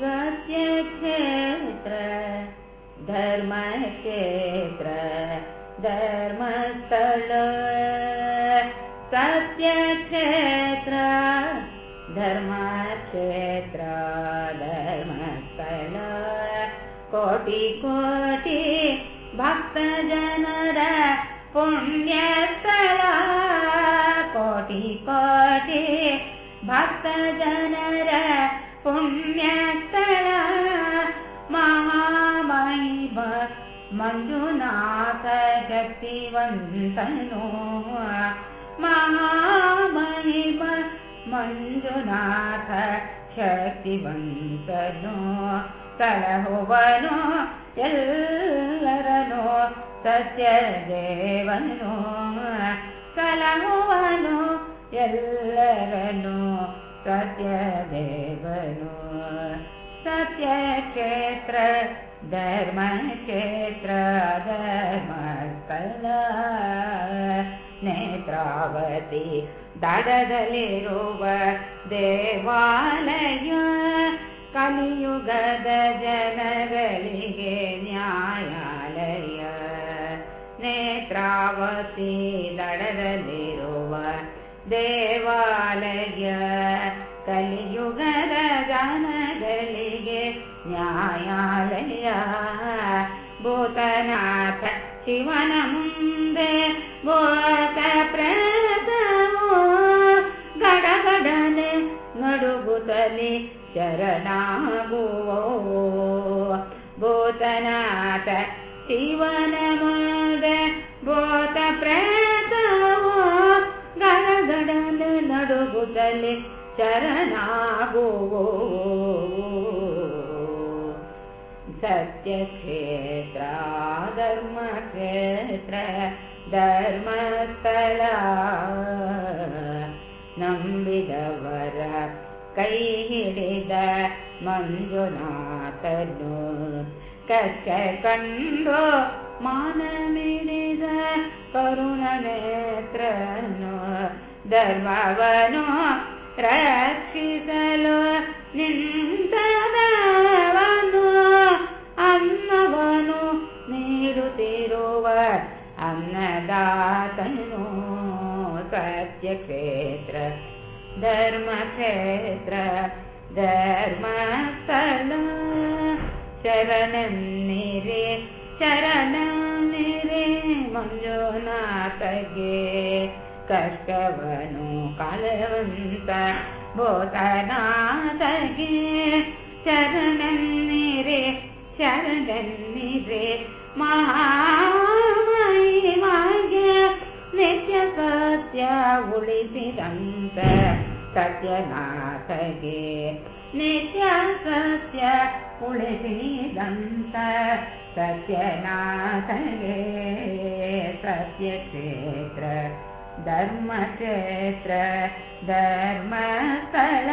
सत्यक्षेत्र धर्मक्षेत्र धर्मस्थल। सत्यक्षेत्र धर्मक्षेत्र धर्मस्थल। कोटि कोटि भक्तजनर पुण्यस्थल। कोटि कोटि भक्तजनर पुण्यस्थल महामहिम मञ्जुनाथ शक्तिवन्तनो महामहिम मञ्जुनाथ शक्तिवन्तनो सलहुवनो ಎಲ್ಲರನು ಸತ್ಯದೇವನು ಕಲಹುವನು ಎಲ್ಲರನು ಸತ್ಯದೇವನು ಸತ್ಯಕ್ಷೇತ್ರ ಧರ್ಮಕ್ಷೇತ್ರ ಧರ್ಮಸ್ಥಳ ನೇತ್ರಾವತಿ ದಡದಲ್ಲಿರುವ ದೇವಾಲಯ ಕಲಿಯುಗದ ಜನಗಳಿಗೆ ನ್ಯಾಯಾಲಯ ನೇತ್ರಾವತಿ ದಡದಲ್ಲಿರುವ ದೇವಾಲಯ ಕಲಿಯುಗದ ಜನಗಳಿಗೆ ನ್ಯಾಯಾಲಯ ಭೂತನಾಥ ಶಿವನ ಮುಂದೆ ಭೂತ ಪ್ರೇತವು ಗಡಗಡನೆ ನಡುಗುತ್ತಲೇ ಶರಣಾಗುವೋ ಭೂತನಾಥ ಶಿವನ ಮುಂದೆ ಭೂತ ಪ್ರೇತವು ಗಡಗಡನೆ ನಡುಗುತ್ತಲೇ ಶರಣಾಗುವೋ सत्यक्षेत्र धर्मक्षेत्र धर्मस्थल ನಂಬಿದವರ ಕೈ ಹಿಡಿದ ಮಂಜುನಾಥನು ಕಷ್ಟ ಕಂಡು ಮಾನ ಮಿಡಿದ ಕರುಣ ನೇತ್ರನು ಧರ್ಮವನು ರಕ್ಷಿಸಲು ನಿಂತದವನು सत्यक्षेत्र धर्मक्षेत्र धर्म सदो चरणे चरणे मञ्जो नागे कष्टवनो कलव बोतनातगे चरणे चरणीरे ನಿತ್ಯ ಸತ್ಯ ಉಳಿಸಿದಂತ ಸತ್ಯನಾಥಗೆ ನಿತ್ಯ ಸತ್ಯ ಉಳಿಸಿದಂತ ಸತ್ಯನಾಥಗೆ ಸತ್ಯಕ್ಷೇತ್ರ ಧರ್ಮಕ್ಷೇತ್ರ ಧರ್ಮಸ್ಥಳ